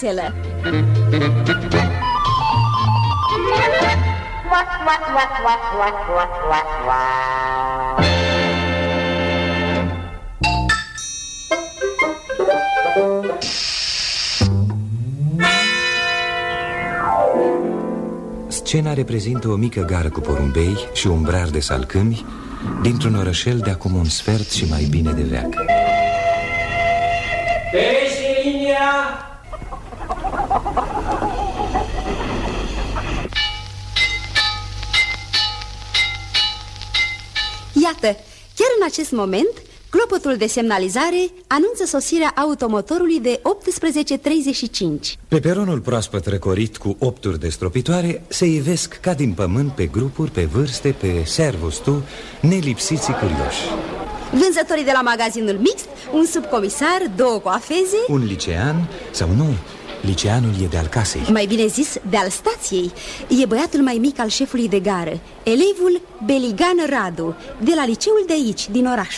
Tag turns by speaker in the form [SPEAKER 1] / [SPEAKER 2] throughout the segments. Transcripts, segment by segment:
[SPEAKER 1] veselă
[SPEAKER 2] Scena reprezintă o mică gară cu porumbei și un brar de salcâmi Dintr-un orășel de acum un sfert și mai bine de veac
[SPEAKER 3] Perește linia!
[SPEAKER 1] Iată, chiar în acest moment Clopotul de semnalizare anunță sosirea automotorului de 18.35
[SPEAKER 2] Pe peronul proaspăt răcorit cu opturi de stropitoare Se ivesc ca din pământ pe grupuri, pe vârste, pe servostu Nelipsiții curioși.
[SPEAKER 1] Vânzătorii de la magazinul mixt, un subcomisar, două coafeze
[SPEAKER 2] Un licean sau nu, liceanul e de-al casei.
[SPEAKER 1] Mai bine zis, de-al stației. E băiatul mai mic al șefului de gară Elevul Beligan Radu De la liceul de aici, din oraș.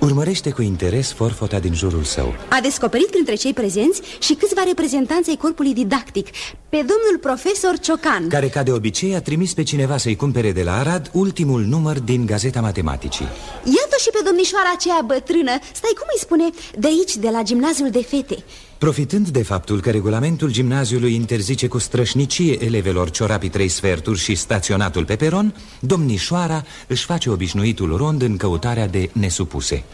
[SPEAKER 2] Urmărește cu interes forfota din jurul său.
[SPEAKER 1] A descoperit printre cei prezenți și câțiva reprezentanți ai corpului didactic Pe domnul profesor Ciocan.
[SPEAKER 2] Care, ca de obicei, a trimis pe cineva să-i cumpere de la Arad Ultimul număr din Gazeta Matematicii.
[SPEAKER 1] Iată și pe domnișoara aceea bătrână. Stai, cum îi spune? De aici, de la gimnaziul de fete
[SPEAKER 2] Profitând de faptul că regulamentul gimnaziului interzice cu strășnicie elevelor ciorapii trei sferturi și staționatul pe peron, domnișoara își face obișnuitul rond în căutarea de nesupuse.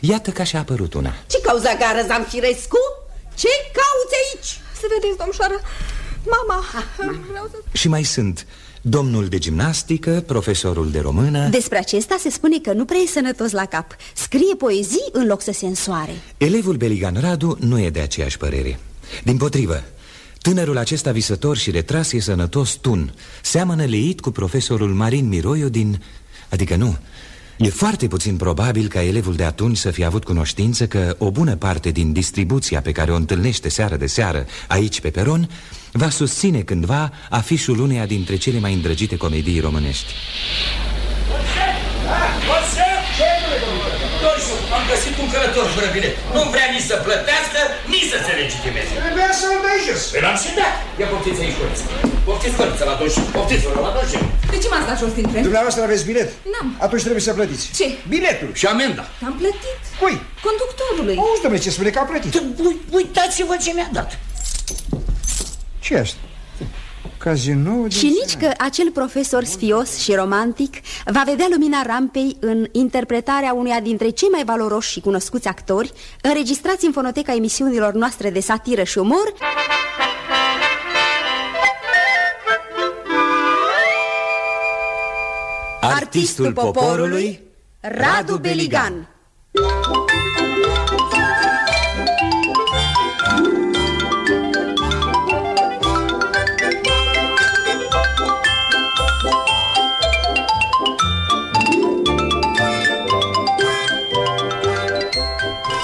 [SPEAKER 2] Iată că și-a apărut una.
[SPEAKER 4] Ce cauza gară, Zamfirescu? Ce cauți aici?
[SPEAKER 5] Să vedeți, domnișoară, mama,
[SPEAKER 1] ah,
[SPEAKER 2] Și mai sunt. Domnul de gimnastică, profesorul de română.
[SPEAKER 1] Despre acesta se spune că nu prea e sănătos la cap. Scrie poezii în loc să se însoare.
[SPEAKER 2] Elevul Beligan Radu nu e de aceeași părere. Din potrivă, tânărul acesta visător și retras e sănătos tun. Seamănă leit cu profesorul Marin Miroiu din... Adică nu, E foarte puțin probabil ca elevul de atunci să fie avut cunoștință că o bună parte din distribuția pe care o întâlnește seară de seară aici pe peron va susține cândva afișul uneia dintre cele mai îndrăgite comedii românești.
[SPEAKER 3] Am găsit un călător fără bilet. Nu vrea nici să plătească, nici să se legitimeze.
[SPEAKER 6] Trebuia să-l dai jos.
[SPEAKER 3] Păi l-am și dat. Ia poftiți aici, coriță. Poftiți coriță la doși. Poftiți-vă la doși.
[SPEAKER 5] De ce m-ați dat jos din tren?
[SPEAKER 6] Dumneavoastră aveți bilet?
[SPEAKER 5] N-am.
[SPEAKER 6] Atunci trebuie să plătiți.
[SPEAKER 5] Ce?
[SPEAKER 6] Biletul.
[SPEAKER 3] Și amenda.
[SPEAKER 5] Am plătit.
[SPEAKER 6] Cui?
[SPEAKER 5] Conductorului.
[SPEAKER 6] Auzi, domnule, ce spune că a plătit.
[SPEAKER 3] Uitați-vă ce mi-a dat.
[SPEAKER 6] Ce asta? Cazinou
[SPEAKER 1] Și nici că acel profesor sfios și romantic va vedea lumina rampei în interpretarea uneia dintre cei mai valoroși și cunoscuți actori înregistrați în fonoteca emisiunilor noastre de satiră și umor.
[SPEAKER 2] Artistul poporului
[SPEAKER 1] Radu Beligan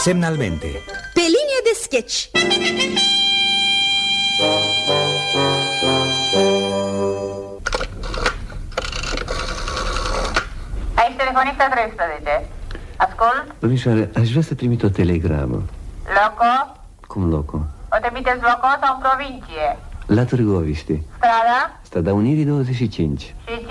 [SPEAKER 2] Semnalmente.
[SPEAKER 1] Pe linie de sketch.
[SPEAKER 7] Aici telefonista 13 Ascult?
[SPEAKER 8] Domnișoare, aș vrea să trimit o telegramă.
[SPEAKER 7] Loco?
[SPEAKER 8] Cum loco?
[SPEAKER 7] O trimiteți loco sau în provincie?
[SPEAKER 8] La Târgoviște
[SPEAKER 7] Strada?
[SPEAKER 8] Strada Unirii 25
[SPEAKER 7] Și 5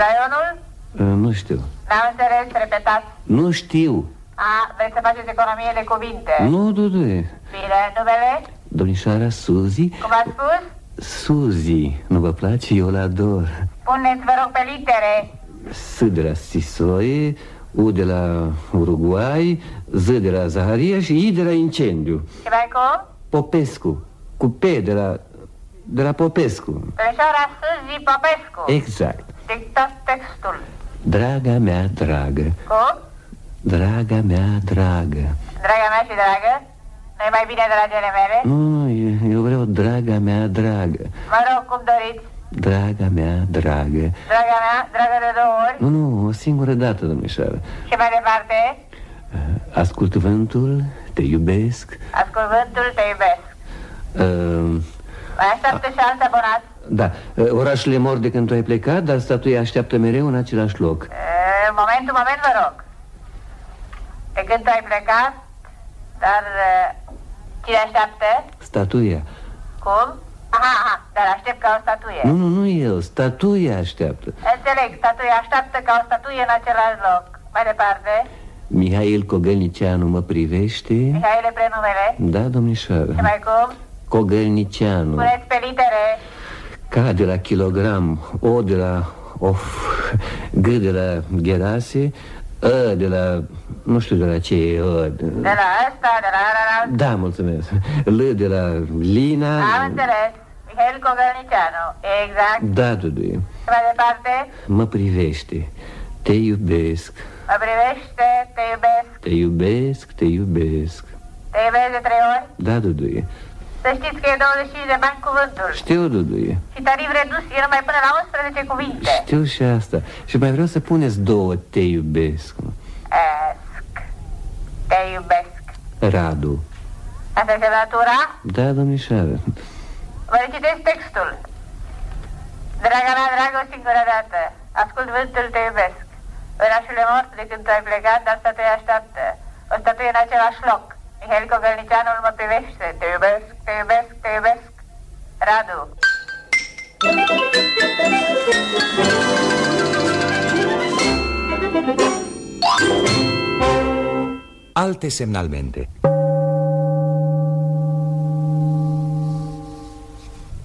[SPEAKER 7] Raionul?
[SPEAKER 8] uh, Nu știu.
[SPEAKER 7] N-am înțeles, repetați.
[SPEAKER 8] Nu știu
[SPEAKER 7] A, vreți să faceți economie de cuvinte?
[SPEAKER 8] Nu, Dudu
[SPEAKER 7] Bine, numele?
[SPEAKER 8] Domnișoara Suzy.
[SPEAKER 7] Cum ați spus?
[SPEAKER 8] Suzy, nu vă place? Eu la ador.
[SPEAKER 7] Puneți, vă rog, pe litere.
[SPEAKER 8] S de la Sisoie U de la Uruguay Z de la Zaharia și I de la Incendiu.
[SPEAKER 7] Și mai cum?
[SPEAKER 8] Popescu. Cu P de la... de la Popescu.
[SPEAKER 7] Domnișoara Suzy Popescu.
[SPEAKER 8] Exact.
[SPEAKER 7] Dictați textul.
[SPEAKER 8] Draga mea dragă
[SPEAKER 7] Cum?
[SPEAKER 8] Draga mea dragă.
[SPEAKER 7] Draga mea și dragă? nu mai bine, dragele mele?
[SPEAKER 8] Nu, nu, eu, eu vreau draga mea dragă.
[SPEAKER 7] Mă rog, cum doriți.
[SPEAKER 8] Draga mea dragă.
[SPEAKER 7] Draga mea, dragă de două ori.
[SPEAKER 8] Nu, nu, o singură dată, domnișoară.
[SPEAKER 7] Și mai departe?
[SPEAKER 8] Ascult vântul, te iubesc.
[SPEAKER 7] Ascult vântul, te iubesc.
[SPEAKER 8] Uh,
[SPEAKER 7] Mai așteaptă și alți abonați?
[SPEAKER 8] Da, uh, orașele mor de când tu ai plecat Dar statuia așteaptă mereu în același loc.
[SPEAKER 7] E, Momentul, moment, vă rog De când tu ai plecat Dar e, cine așteaptă?
[SPEAKER 8] Statuia
[SPEAKER 7] Cum? Aha, aha, dar aștept ca o statuie.
[SPEAKER 8] Nu, nu, nu eu, statuia așteaptă
[SPEAKER 7] Înțeleg, statuia așteaptă ca o statuie în același loc. Mai departe,
[SPEAKER 8] Mihail Cogălnicianu mă privește
[SPEAKER 7] Mihaile prenumele.
[SPEAKER 8] Da, domnișoară
[SPEAKER 7] Ce mai cum?
[SPEAKER 8] Cogălnicianu
[SPEAKER 7] Puneți pe litere.
[SPEAKER 8] K de la kilogram O de la of G de la Gherase Ă de la... Nu știu de la ce e Ă de...
[SPEAKER 7] De la asta, de la la la.
[SPEAKER 8] Da, mulțumesc L de la Lina
[SPEAKER 7] Am înțeles. Mihail Cogălnicianu. Exact.
[SPEAKER 8] Da, Duduie
[SPEAKER 7] Ce mai departe?
[SPEAKER 8] Mă privește Te iubesc
[SPEAKER 7] Mă privește, te iubesc.
[SPEAKER 8] Te iubesc, te iubesc
[SPEAKER 7] Te iubesc de trei ori.
[SPEAKER 8] Da, Duduie
[SPEAKER 7] Să știți că e 25 de bani cuvântul.
[SPEAKER 8] Știu, Duduie
[SPEAKER 7] Și tarif redus e numai până la 11 cuvinte.
[SPEAKER 8] Știu și asta Și mai vreau să puneți două Te iubesc
[SPEAKER 7] Esc. Te iubesc.
[SPEAKER 8] Radu
[SPEAKER 7] Asta e semnătura?
[SPEAKER 8] Da, domnișoară
[SPEAKER 7] Vă recitesc textul. Draga mea, dragă, o singură dată. Ascult vântul, te iubesc. Orașul e mort de când tu ai plecat, dar statuia așteaptă. O statuie în același loc. Mihail Cogălnicianul mă privește. Te iubesc, te iubesc, te iubesc. Radu.
[SPEAKER 2] Alte semnalmente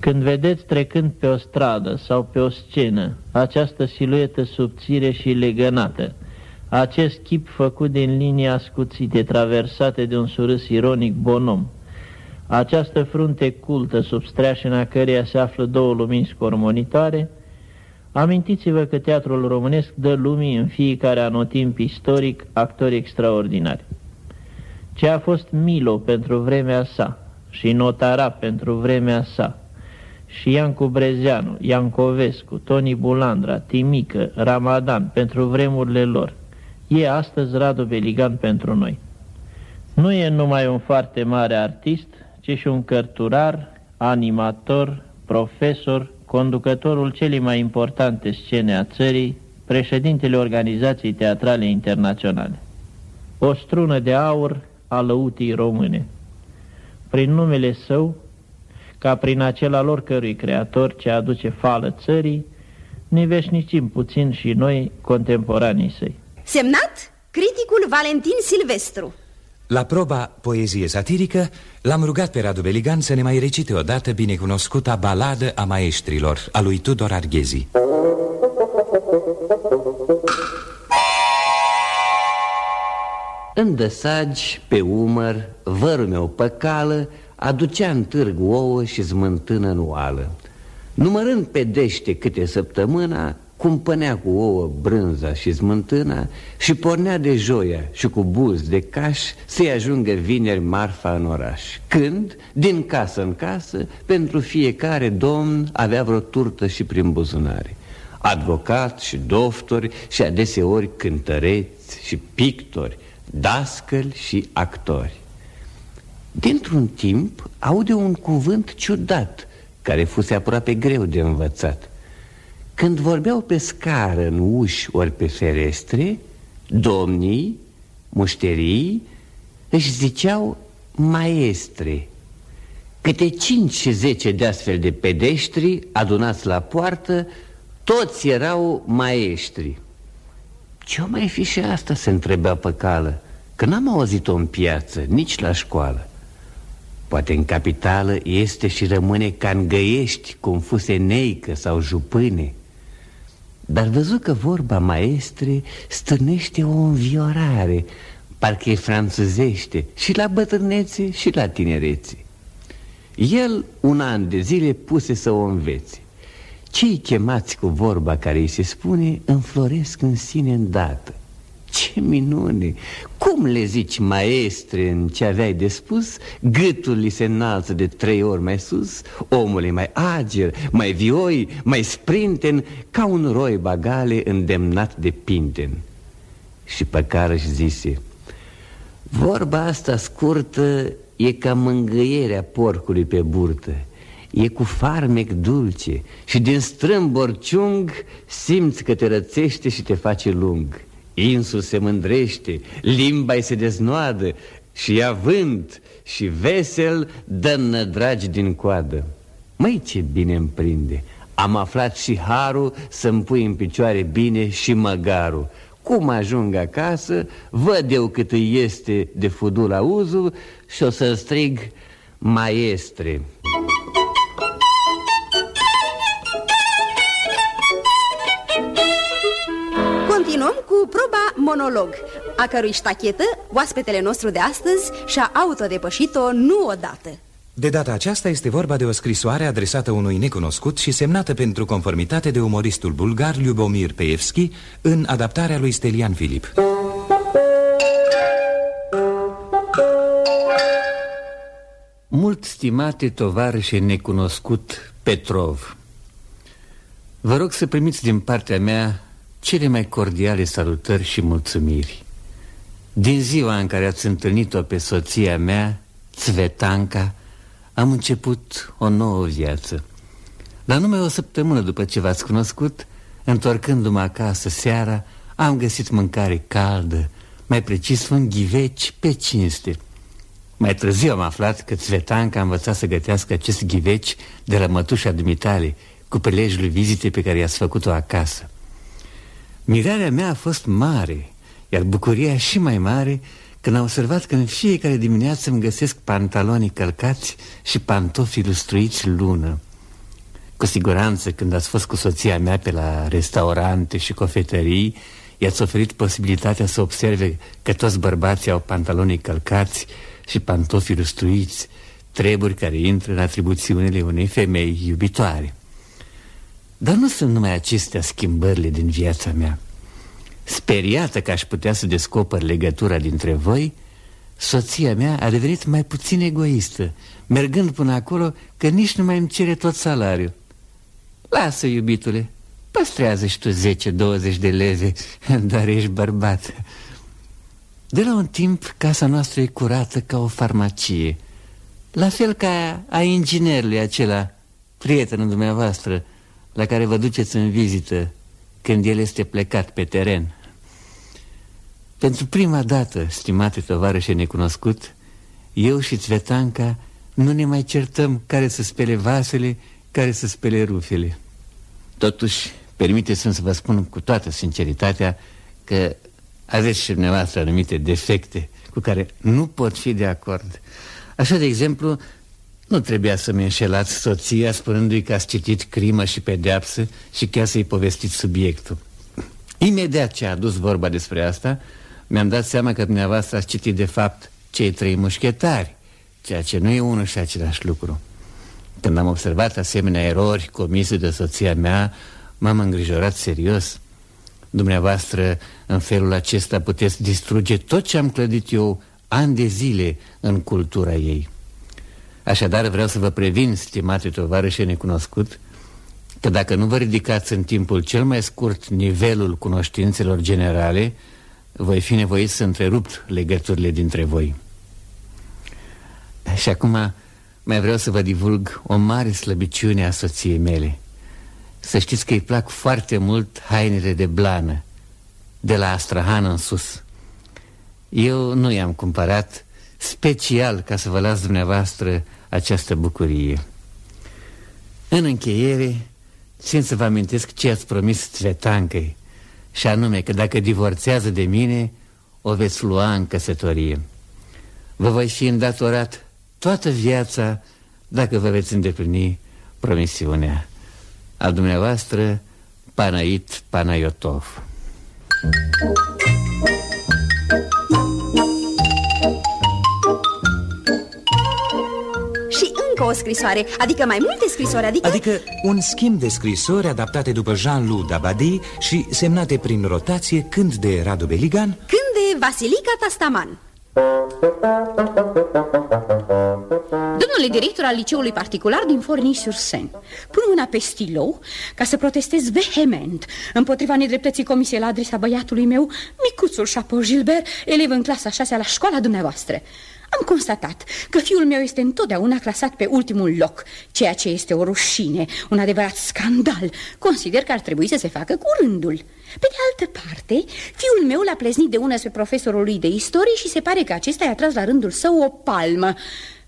[SPEAKER 9] Când vedeți trecând pe o stradă sau pe o scenă această siluetă subțire și legănată, acest chip făcut din linii ascuțite traversate de un surâs ironic bonom, această frunte cultă sub streașina căreia se află două lumini scormonitoare, amintiți-vă că teatrul românesc dă lumii în fiecare anotimp istoric actori extraordinari. Ce a fost Milo pentru vremea sa și Notara pentru vremea sa, și Iancu Brezeanu, Iancovescu, Toni Bulandra, Timică, Ramadan pentru vremurile lor. E astăzi Radu Beligan pentru noi. Nu e numai un foarte mare artist, ci și un cărturar, animator, profesor, conducătorul celei mai importante scene a țării, președintele Organizației Teatrale Internaționale. O strună de aur a lăutii române. Prin numele său, ca prin acela lor cărui creator ce aduce fală țării, ne veșnicim puțin și noi contemporanii săi.
[SPEAKER 1] Semnat criticul Valentin Silvestru.
[SPEAKER 2] La proba poezie satirică L-am rugat pe Radu Beligan să ne mai recite odată binecunoscuta baladă a maestrilor A lui Tudor Arghezi.
[SPEAKER 8] În dăsagi, pe umăr, vărul meu pe cală Aducea în târg ouă și smântână în oală. Numărând pe dește câte săptămâna Cumpănea cu ouă brânza și smântâna Și pornea de joia și cu buz de caș Să-i ajungă vineri marfa în oraș Când, din casă în casă, pentru fiecare domn Avea vreo turtă și prin buzunare. Advocat și doftori și adeseori cântăreți și pictori Dascăli și actori. Dintr-un timp aude un cuvânt ciudat Care fuse aproape greu de învățat Când vorbeau pe scară în uși ori pe ferestre Domnii, mușterii își ziceau maestre. Câte cinci și zece de astfel de pedeștri adunați la poartă Toți erau maestri. Ce-o mai fi și asta, se întrebea pe cală Că n-am auzit-o în piață, nici la școală. Poate în capitală este și rămâne ca în găiești Cum fuse neică sau jupâne Dar văzut că vorba maestre Stârnește o înviorare Parcă e franțuzește Și la bătrânețe și la tinerețe. El un an de zile puse să o învețe. Cei chemați cu vorba care îi se spune Înfloresc în sine îndată ce minune! Cum le zici maestre în ce aveai de spus? Gâtul li se înalță de trei ori mai sus Omul e mai ager, mai vioi, mai sprinten Ca un roi bagale îndemnat de pinten Și pe care își zise Vorba asta scurtă e ca mângâierea porcului pe burtă E cu farmec dulce și din strâmbor ciung Simți că te rățește și te face lung Insul se mândrește, limba se deznoadă Și ia vânt și vesel dă dragi din coadă. Măi, ce bine îmi prinde! Am aflat și harul să-mi pui în picioare bine și măgarul. Cum ajung acasă, văd eu cât îi este de fudul auzu Și o să strig maestre
[SPEAKER 1] Continuăm cu proba monolog A cărui ștachetă, oaspetele nostru de astăzi și-a autodepășit-o nu odată
[SPEAKER 2] de data aceasta este vorba de o scrisoare adresată unui necunoscut și semnată pentru conformitate de umoristul bulgar Lyubomir Peevski în adaptarea lui Stelian Filip.
[SPEAKER 8] Mult stimate tovarășe necunoscut Petrov Vă rog să primiți din partea mea cele mai cordiale salutări și mulțumiri. Din ziua în care ați întâlnit-o pe soția mea, Țvetanca, am început o nouă viață. La numai o săptămână după ce v-ați cunoscut Întorcându-mă acasă seara Am găsit mâncare caldă Mai precis un ghiveci pe cinste. Mai târziu am aflat că Țvetanca a învățat să gătească acest ghiveci De la mătușa dumitale Cu prilejul vizitei pe care i-ați făcut-o acasă Mirarea mea a fost mare Iar bucuria și mai mare când am observat că în fiecare dimineață îmi găsesc pantalonii călcați și pantofii lustruiți lună. Cu siguranță, când ați fost cu soția mea pe la restaurante și cofetării, i-ați oferit posibilitatea să observe că toți bărbații au pantalonii călcați și pantofii lustruiți, treburi care intră în atribuțiunile unei femei iubitoare. Dar nu sunt numai acestea schimbările din viața mea. Speriată că aș putea să descoper legătura dintre voi. Soția mea a devenit mai puțin egoistă Mergând până acolo că nici nu mai îmi cere tot salariul. Lasă, iubitule, păstrează și tu 10-20 de leve Dar ești bărbat. De la un timp, casa noastră e curată ca o farmacie. La fel ca a inginerului acela, prietenul dumneavoastră La care vă duceți în vizită când el este plecat pe teren. Pentru prima dată, stimate tovarășe necunoscut, eu și Țvetanca nu ne mai certăm care să spele vasele, care să spele rufele. Totuși, permiteți-mi să vă spun cu toată sinceritatea că aveți și dumneavoastră anumite defecte cu care nu pot fi de acord. Așa, de exemplu, nu trebuia să-mi înșelați soția spunându-i că ați citit crimă și pedeapsă și chiar să-i povestiți subiectul. Imediat ce a adus vorba despre asta, mi-am dat seama că dumneavoastră ați citit de fapt cei trei mușchetari, ceea ce nu e unul și același lucru. Când am observat asemenea erori comise de soția mea, m-am îngrijorat serios. Dumneavoastră, în felul acesta, puteți distruge tot ce am clădit eu ani de zile în cultura ei. Așadar vreau să vă previn, stimate tovarășe necunoscut Că dacă nu vă ridicați în timpul cel mai scurt nivelul cunoștințelor generale Voi fi nevoit să întrerupt legăturile dintre voi. Și acum mai vreau să vă divulg o mare slăbiciune a soției mele. Să știți că îi plac foarte mult hainele de blană De la Astrahan în sus. Eu nu i-am cumpărat special ca să vă las dumneavoastră această bucurie. În încheiere, țin să vă amintesc ce ați promis Tvetancăi, și anume că dacă divorțează de mine, o veți lua în căsătorie. Vă voi fi îndatorat toată viața dacă vă veți îndeplini promisiunea. Al dumneavoastră, Panait Panayotov.
[SPEAKER 1] Încă o scrisoare, adică mai multe scrisori, adică...
[SPEAKER 2] Adică un schimb de scrisori adaptate după Jean-Loup Dabadi și semnate prin rotație când de Radu Beligan...
[SPEAKER 1] Când de Vasilica Tastaman.
[SPEAKER 4] Domnule director al liceului particular din Forny-sur-Seine Pun mâna pe stilou ca să protestez vehement Împotriva nedreptății comisiei la adresa băiatului meu Micuțul Chapeau Gilbert, elev în clasa 6 la școala dumneavoastră Am constatat că fiul meu este întotdeauna clasat pe ultimul loc, ceea ce este o rușine, un adevărat scandal. Consider că ar trebui să se facă cu rândul. Pe de altă parte, fiul meu l-a pleznit de una spre profesorul lui de istorie și se pare că acesta i-a tras la rândul său o palmă.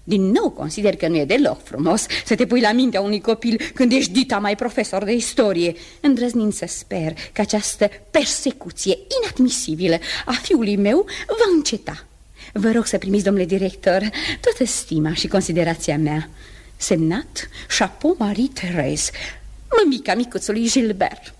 [SPEAKER 4] Din nou consider că nu e deloc frumos să te pui la mintea unui copil când ești dita mai profesor de istorie, îndrăznind să sper că această persecuție inadmisibilă a fiului meu va înceta. Vă rog să primiți, domnule director, toată stima și considerația mea. Semnat Chapeau Marie Therese, mămica micuțului Gilbert.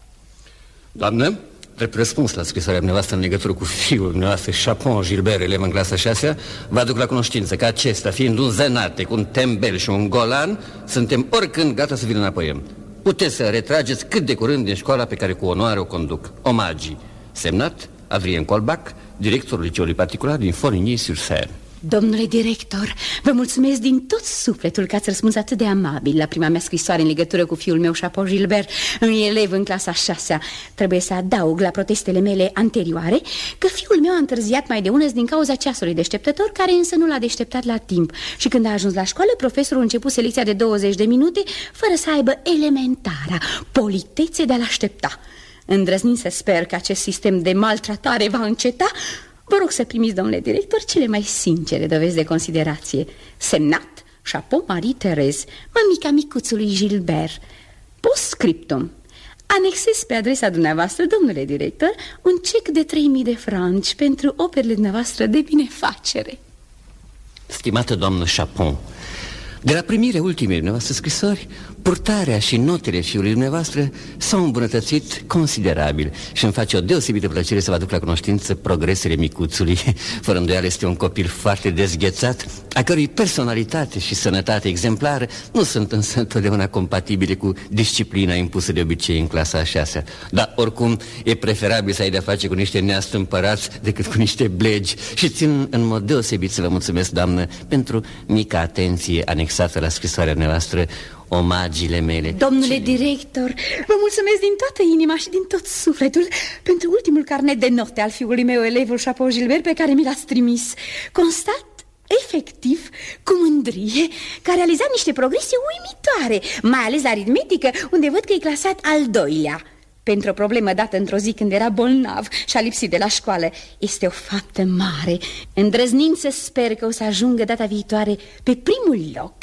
[SPEAKER 8] Doamnă, drept răspuns la scrisoarea dumneavoastră în legătură cu fiul dumneavoastră, Chapon Gilbert, elev în clasa 6 vă aduc la cunoștință că acesta, fiind un zenate, cu un tembel și un golan, suntem oricând gata să vi-l înapoiem. Puteți să retrageți cât de curând din școala pe care cu onoare o conduc. Omagii. Semnat Adrien Colbac, directorul liceului particular din Forigny-sur-Seine.
[SPEAKER 4] Domnule director, vă mulțumesc din tot sufletul că ați răspuns atât de amabil la prima mea scrisoare în legătură cu fiul meu, Chapeau Gilbert, un elev în clasa 6 Trebuie să adaug la protestele mele anterioare că fiul meu a întârziat mai de unăs din cauza ceasului deșteptător, care însă nu l-a deșteptat la timp. Și când a ajuns la școală, profesorul a început selecția de 20 de minute, fără să aibă elementara politețe de a-l aștepta. Îndrăznind să sper că acest sistem de maltratare va înceta, Vă rog să primiți, domnule director, cele mai sincere dovezi de considerație. Semnat, Chapeau Marie Therese, mămica micuțului Gilbert. Postscriptum. Anexez pe adresa dumneavoastră, domnule director, un cec de 3000 de franci pentru operele dumneavoastră de binefacere.
[SPEAKER 8] Stimată doamnă Chapon, de la primirea ultimei noastre scrisori, purtarea și notele fiului dumneavoastră s-au îmbunătățit considerabil și îmi face o deosebită plăcere să vă aduc la cunoștință progresele micuțului. Fără îndoială este un copil foarte dezghețat, a cărui personalitate și sănătate exemplară nu sunt însă întotdeauna compatibile cu disciplina impusă de obicei în clasa a șasea. Dar oricum e preferabil să ai de-a face cu niște neastâmpărați decât cu niște blegi și țin în mod deosebit să vă mulțumesc, doamnă, pentru mica atenție anexată la scrisoarea noastră omagiile mele.
[SPEAKER 4] Domnule director, vă mulțumesc din toată inima și din tot sufletul Pentru ultimul carnet de note al fiului meu, elevul Chapeau Gilbert, pe care mi l-ați trimis. Constat efectiv, cu mândrie, că a realizat niște progrese uimitoare Mai ales la aritmetică, unde văd că e clasat al doilea pentru o problemă dată într-o zi când era bolnav și a lipsit de la școală. Este o faptă mare, îndrăznind să sper că o să ajungă data viitoare pe primul loc.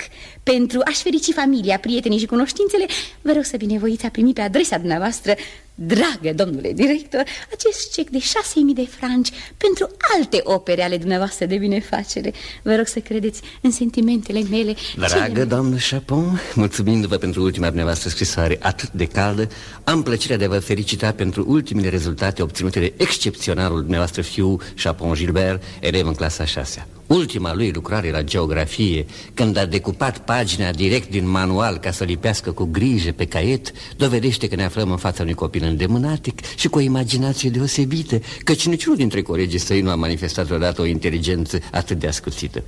[SPEAKER 4] Pentru a-și ferici familia, prietenii și cunoștințele, vă rog să binevoiți a primi pe adresa dumneavoastră Dragă domnule director, acest cec de șase mii de franci pentru alte opere ale dumneavoastră de binefacere. Vă rog să credeți în sentimentele mele.
[SPEAKER 8] Dragă cele... doamnă Chapon, mulțumindu-vă pentru ultima dumneavoastră scrisoare atât de caldă, am plăcerea de a vă felicita pentru ultimele rezultate obținute de excepționalul dumneavoastră fiu Chapon Gilbert, elev în clasa 6 Ultima lui lucrare la geografie, când a decupat pagina direct din manual ca să lipească cu grijă pe caiet, dovedește că ne aflăm în fața unui copil îndemânatic și cu o imaginație deosebită, căci niciunul dintre colegii săi nu a manifestat vreodată o inteligență atât de ascuțită.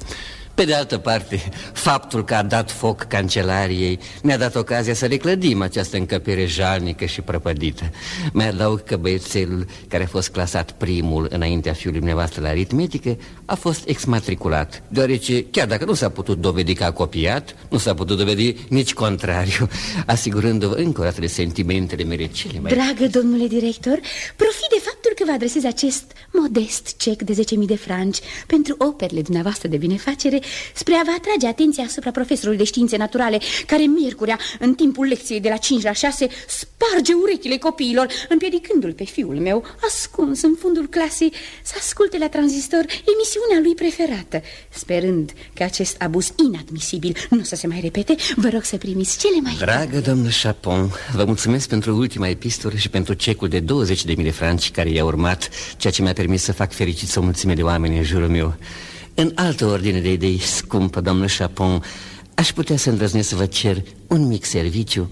[SPEAKER 8] Pe de altă parte, faptul că a dat foc cancelariei ne-a dat ocazia să reclădim această încăpere jalnică și prăpădită. Mai adaug că băiețelul care a fost clasat primul înaintea fiului dumneavoastră la aritmetică a fost exmatriculat, deoarece, chiar dacă nu s-a putut dovedi că a copiat, nu s-a putut dovedi nici contrariu, asigurându-vă încă o dată de sentimentele mele cele mai...
[SPEAKER 4] Dragă domnule director, profit de faptul că vă adresez acest modest cec de 10.000 de franci pentru operele dumneavoastră de binefacere spre a vă atrage atenția asupra profesorului de științe naturale, care miercurea, în timpul lecției de la 5 la 6, sparge urechile copiilor, împiedicându-l pe fiul meu, ascuns în fundul clasei, să asculte la tranzistor emisiunea lui preferată. Sperând că acest abuz inadmisibil nu să se mai repete, vă rog să primiți cele mai...
[SPEAKER 8] Dragă domnul Chapon, vă mulțumesc pentru ultima epistolă și pentru cecul de 20.000 de franci care i-a urmat, ceea ce mi-a permis să fac fericit o mulțime de oameni în jurul meu. În altă ordine de idei, scumpă domnul Chapon, aș putea să îndrăznesc să vă cer un mic serviciu.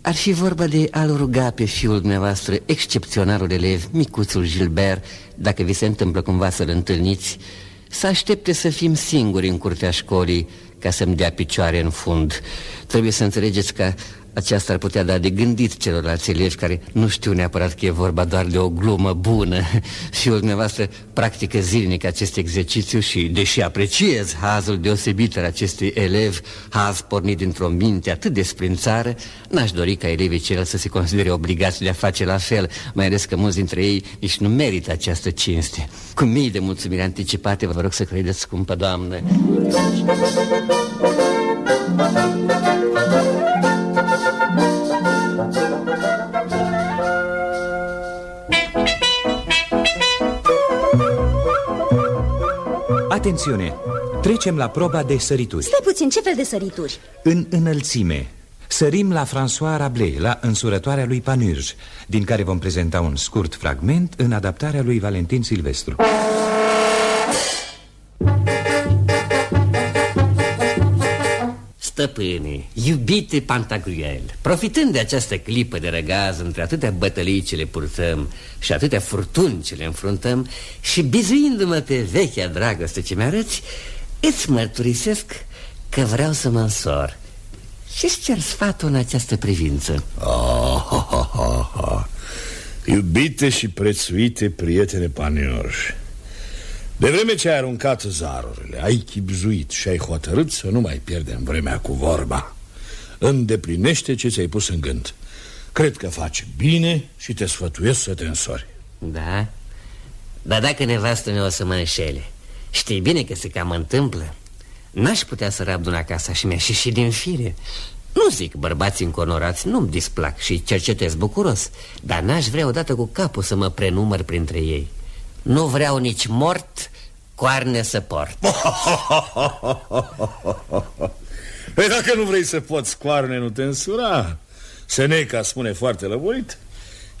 [SPEAKER 8] Ar fi vorba de a-l ruga pe fiul dumneavoastră, excepționarul elev, micuțul Gilbert, dacă vi se întâmplă cumva să-l întâlniți, să aștepte să fim singuri în curtea școlii ca să-mi dea picioare în fund. Trebuie să înțelegeți că Aceasta ar putea da de gândit celorlalți elevi care nu știu neapărat că e vorba doar de o glumă bună. Și o dumneavoastră practică zilnic acest exercițiu și, deși apreciez hazul deosebit al acestui elev Haz pornit dintr-o minte atât de sprințară N-aș dori ca elevii ceilalți să se considere obligați de a face la fel Mai ales că mulți dintre ei nici nu merită această cinste. Cu mii de mulțumiri anticipate vă rog să credeți, scumpă doamnă
[SPEAKER 2] Atențiune! Trecem la proba de sărituri
[SPEAKER 1] Stai puțin, ce fel de sărituri?
[SPEAKER 2] În înălțime Sărim la François Rabelais, la însurătoarea lui Panurge Din care vom prezenta un scurt fragment în adaptarea lui Valentin Silvestru
[SPEAKER 8] Stăpâne, iubite Pantagruel Profitând de această clipă de răgaz Între atâtea bătălii ce le purtăm Și atâtea furtuni ce le înfruntăm Și bizuindu-mă pe vechea dragoste ce mi-arăți Îți mărturisesc că vreau să mă însor Și-ți cer sfatul în această privință
[SPEAKER 10] oh, ha, ha, ha, ha. Iubite și prețuite prietene Paniorș de vreme ce ai aruncat zarurile, ai chipzuit și ai hotărât să nu mai pierdem vremea cu vorba. Îndeplinește ce ți-ai pus în gând. Cred că faci bine și te sfătuiesc să te însori.
[SPEAKER 8] Da? Dar dacă nevastă mea o să mă înșele Știi bine că se cam întâmplă. N-aș putea să rabd una casa și mi-a și și din fire. Nu zic, bărbații înconorați nu-mi displac și cercetez bucuros Dar n-aș vrea odată cu capul să mă prenumăr printre ei nu vreau nici mort, coarne să port.
[SPEAKER 10] Păi dacă nu vrei să poți coarne, nu te însura. Seneca spune foarte lămurit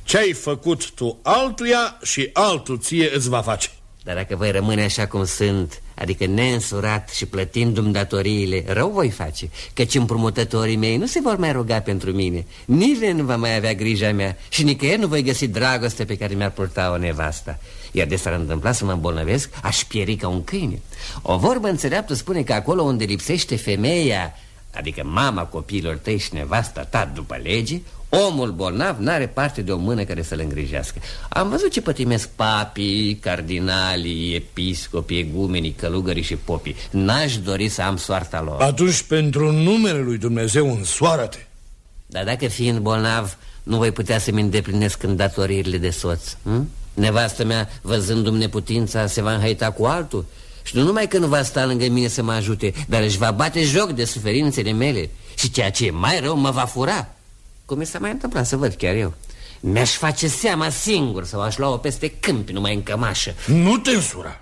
[SPEAKER 10] Ce-ai făcut tu altuia și altul ție îți va face.
[SPEAKER 8] Dar dacă voi rămâne așa cum sunt Adică neînsurat și plătindu-mi datoriile Rău voi face Căci împrumutătorii mei nu se vor mai ruga pentru mine. Nimeni nu va mai avea grija mea Și nicăieri nu voi găsi dragoste pe care mi-ar purta o nevasta Iar de s-ar întâmpla să mă îmbolnăvesc Aș pieri ca un câine. O vorbă înțeleaptă spune că acolo unde lipsește femeia Adică mama copiilor tăi și nevasta ta după lege Omul bolnav n-are parte de o mână care să-l îngrijească. Am văzut ce pătimesc papii, cardinalii, episcopii, egumenii, călugării și popii. N-aș dori să am soarta lor.
[SPEAKER 10] Atunci pentru numele lui Dumnezeu însoară-te.
[SPEAKER 8] Dar dacă fiind bolnav nu voi putea să-mi îndeplinesc îndatoririle de soț hm? Nevastă mea, văzându-mi neputința, se va înhăita cu altul. Și nu numai că nu va sta lângă mine să mă ajute Dar își va bate joc de suferințele mele. Și ceea ce e mai rău mă va fura cum mi s-a mai întâmplat să văd chiar eu. Mi-aș face seama singur Sau aș lua-o peste câmpi numai în cămașă.
[SPEAKER 10] Nu te însura.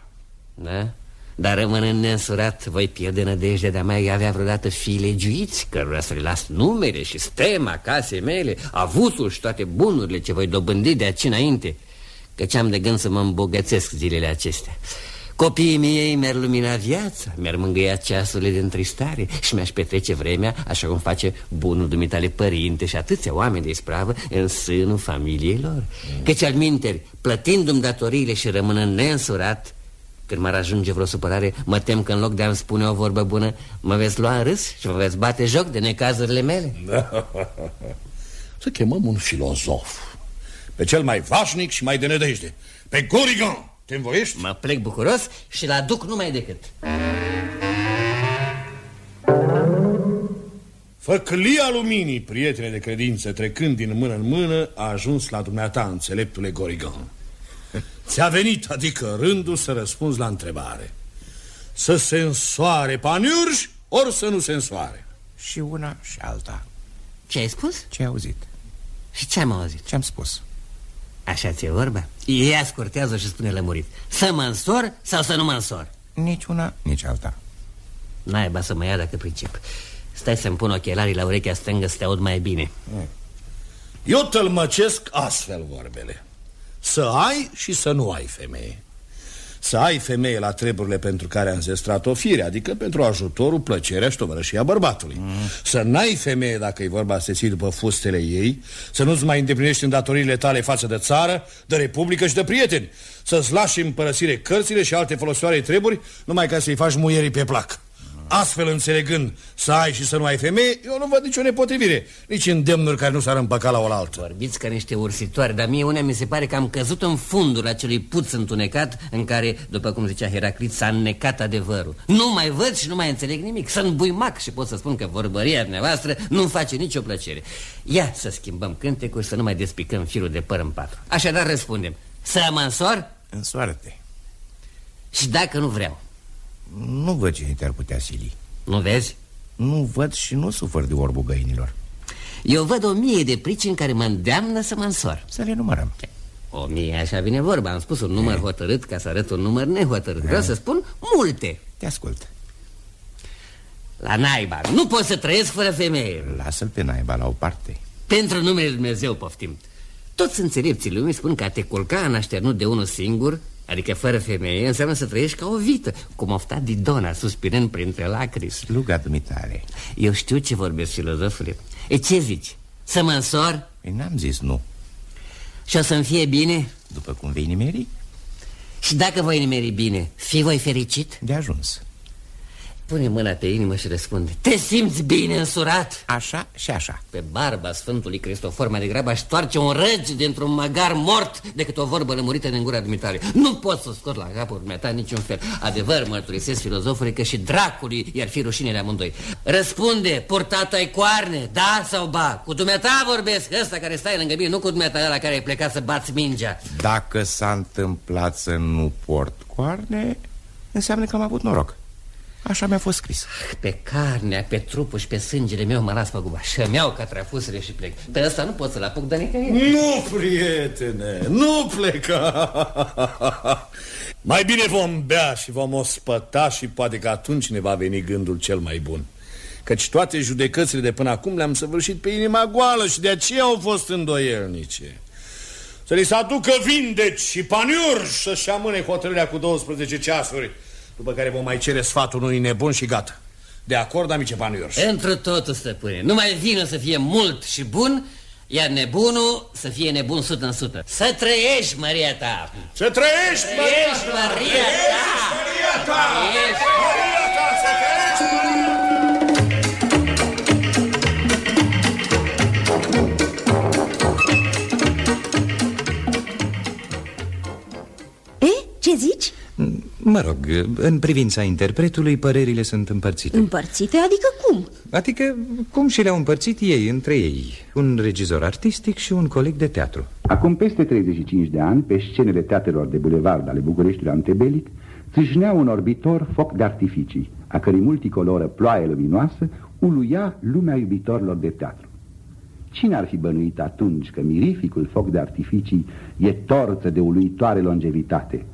[SPEAKER 8] Da? Dar rămânând neînsurat Voi pierde nădejdea de-a mai avea vreodată fii legiuiți Cărora să le las numere și stema casei mele Avutul și toate bunurile ce voi dobândi de aici înainte Căci am de gând să mă îmbogățesc zilele acestea Copiii mei mi-ar lumina viața Mi-ar mângâia ceasurile de întristare Și mi-aș petrece vremea Așa cum face bunul dumitale părinte Și atâția oameni de ispravă În sânul familiei lor. Căci al minteri, plătindu-mi datoriile Și rămânând neînsurat Când m-ar ajunge vreo supărare Mă tem că în loc de a-mi spune o vorbă bună Mă veți lua în râs și vă veți bate joc De necazurile mele.
[SPEAKER 10] Să chemăm un filozof Pe cel mai vașnic și mai de nedejde Pe Gorigan te învoiești?
[SPEAKER 8] Mă plec bucuros și la duc numai decât
[SPEAKER 10] Făclia luminii, prietene de credință, trecând din mână în mână, a ajuns la dumneata, înțeleptule Gorigan. Ți-a venit, adică rândul, să răspunzi la întrebare. Să se însoare paniurși, ori să nu se însoare.
[SPEAKER 11] Și una și alta.
[SPEAKER 8] Ce ai spus?
[SPEAKER 11] Ce ai auzit?
[SPEAKER 8] Și ce am auzit?
[SPEAKER 11] Ce am spus?
[SPEAKER 8] Așa ți-e vorba? Ea scurtează și spune lămurit. Să mă însor sau să nu mă însor?
[SPEAKER 11] Nici una, nici alta.
[SPEAKER 8] Naiba să mă ia dacă pricep. Stai să-mi pun ochelarii la urechea stângă să te aud mai bine.
[SPEAKER 10] Eu tălmăcesc astfel vorbele. Să ai și să nu ai femeie Să ai femeie la treburile pentru care a înzestrat o fire Adică pentru ajutorul, plăcerea și tovărășia bărbatului. Mm. Să n-ai femeie dacă e vorba să te ții după fustele ei Să nu-ți mai îndeplinești îndatoririle tale față de țară, de republică și de prieteni. Să-ți lași în părăsire cărțile și alte folosoare treburi Numai ca să-i faci muierii pe plac astfel înțelegând să ai și să nu ai femeie, eu nu văd nicio nepotrivire, nici îndemnuri care nu s-ar împăca la oaltă.
[SPEAKER 8] Vorbiți ca niște ursitoare, dar mie una mi se pare că am căzut în fundul acelui puț întunecat în care, după cum zicea Heraclit, s-a înnecat adevărul. Nu mai văd și nu mai înțeleg nimic, sunt buimac și pot să spun că vorbăria dumneavoastră nu-mi face nicio plăcere. Ia să schimbăm cântecul, să nu mai despicăm firul de păr în patru. Așadar răspundem, să mă însor?
[SPEAKER 11] Însoară-te.
[SPEAKER 8] Și dacă nu vreau?
[SPEAKER 11] Nu văd cine te-ar putea sili.
[SPEAKER 8] Nu vezi?
[SPEAKER 11] Nu văd și nu sufăr de orbul găinilor.
[SPEAKER 8] Eu văd o mie de pricini care mă îndeamnă să mă însor.
[SPEAKER 11] Să le numărăm.
[SPEAKER 8] O mie, așa vine vorba. Am spus un număr hotărât ca să arăt un număr nehotărât. Vreau să spun multe.
[SPEAKER 11] Te ascult.
[SPEAKER 8] La naiba. Nu pot să trăiesc fără femeie.
[SPEAKER 11] Lasă-l pe naiba la o parte.
[SPEAKER 8] Pentru numele Lui Dumnezeu poftim. Toți înțelepții lumii spun că a te culca în așternut de unul singur Adică fără femeie înseamnă să trăiești ca o vită Cum ofta Didona suspirând printre lacrimi
[SPEAKER 11] Sluga dumitare
[SPEAKER 8] Eu știu ce vorbesc, filozofule E ce zici? Să mă însor?
[SPEAKER 11] Păi n-am zis nu
[SPEAKER 8] Și o să-mi fie bine?
[SPEAKER 11] După cum vei nimeri
[SPEAKER 8] Și dacă voi nimeri bine, fi voi fericit?
[SPEAKER 11] De ajuns
[SPEAKER 8] Pune mâna pe inimă și răspunde. Te simți bine însurat?
[SPEAKER 11] Așa și așa.
[SPEAKER 8] Pe barba Sfântului Cristofor mai degrabă aș toarce un răgi dintr-un măgar mort Decât o vorbă lămurită din gura dumitare. Nu pot să scot la capul ta niciun fel. Adevăr mărturisesc filozofului că și dracului i-ar fi rușine de amândoi. Răspunde, purtat ai coarne, da sau ba? Cu dumneata vorbesc, ăsta care stai lângă mine Nu cu dumneata ăla care ai plecat să bați mingea.
[SPEAKER 11] Dacă s-a întâmplat să nu port coarne Înseamnă că am avut noroc Așa mi-a fost scris.
[SPEAKER 8] Pe carnea, pe trupul și pe sângele meu mă las pe guba Și-mi iau catrafusele și plec. Pe ăsta nu pot să-l apuc de nicăieri
[SPEAKER 10] Nu, prietene, nu pleca. Mai bine vom bea și vom ospăta Și poate că atunci ne va veni gândul cel mai bun. Căci toate judecățile de până acum le-am săvârșit pe inima goală Și de aceea au fost îndoielnice. Să li se aducă vindeci și paniuri Să-și amâne hotărârea cu 12 ceasuri după care vom mai cere sfatul unui nebun și gata. De acord, amice Panuiors?
[SPEAKER 8] Într totul, stăpâne. Numai vină să fie mult și bun Iar nebunul să fie nebun sută în sută. Să trăiești, Maria ta!
[SPEAKER 10] Să trăiești,
[SPEAKER 8] Maria ta! Maria ta!
[SPEAKER 10] Maria ta! Maria ta, să trăiești!
[SPEAKER 1] E, ce zici?
[SPEAKER 2] Mă rog, în privința interpretului, părerile sunt împărțite
[SPEAKER 1] Împărțite? Adică cum?
[SPEAKER 2] Adică cum și le-au împărțit ei între ei Un regizor artistic și un coleg de teatru
[SPEAKER 12] Acum peste 35 de ani, pe scenele teatrelor de bulevard ale Bucureștiului antebelic Țâșnea un orbitor foc de artificii A cărui multicoloră ploaie luminoasă uluia lumea iubitorilor de teatru Cine ar fi bănuit atunci că mirificul foc de artificii e torță de uluitoare longevitate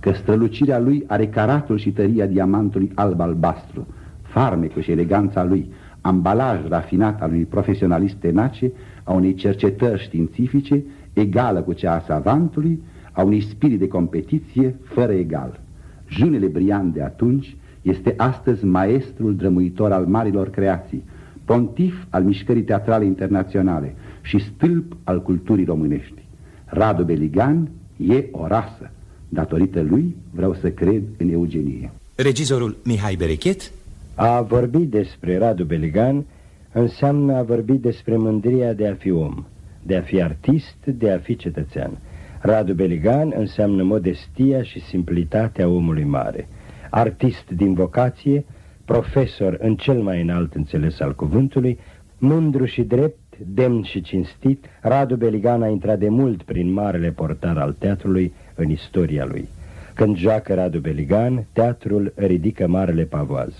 [SPEAKER 12] că strălucirea lui are caratul și tăria diamantului alb-albastru, farmecul și eleganța lui, ambalaj rafinat al unui profesionalist tenace, a unei cercetări științifice egală cu cea a savantului, a unui spirit de competiție fără egal. Junele Brian de atunci este astăzi maestrul drămuitor al marilor creații, pontif al mișcării teatrale internaționale și stâlp al culturii românești. Radu Beligan e o rasă. Datorită lui vreau să cred în eugenie.
[SPEAKER 2] Regizorul Mihai Berechet?
[SPEAKER 13] A vorbi despre Radu Beligan înseamnă a vorbi despre mândria de a fi om, de a fi artist, de a fi cetățean. Radu Beligan înseamnă modestia și simplitatea omului mare. Artist din vocație, profesor în cel mai înalt înțeles al cuvântului, mândru și drept, demn și cinstit, Radu Beligan a intrat de mult prin marele portar al teatrului în istoria lui. Când joacă Radu Beligan, teatrul ridică marele pavoaz.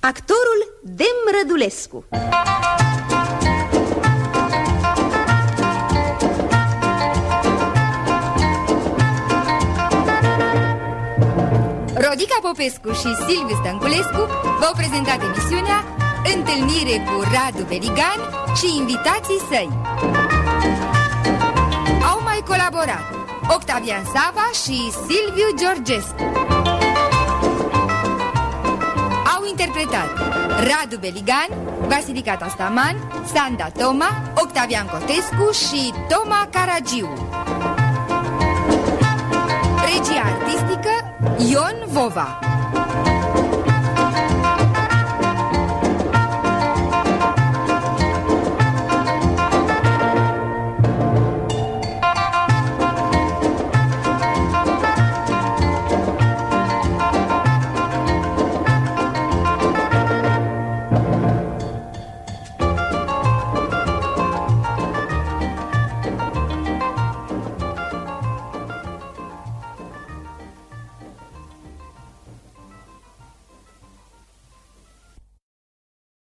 [SPEAKER 1] Actorul Dem Rădulescu
[SPEAKER 14] Rodica Popescu și Silviu Stănculescu v-au prezentat emisiunea Întâlnire cu Radu Beligan și invitații săi. Au mai colaborat Octavian Sava și Silviu Georgescu. Au interpretat Radu Beligan, Basilica Tastaman, Sanda Toma, Octavian Cotescu și Toma Caragiu. Regia artistică Ion Vova.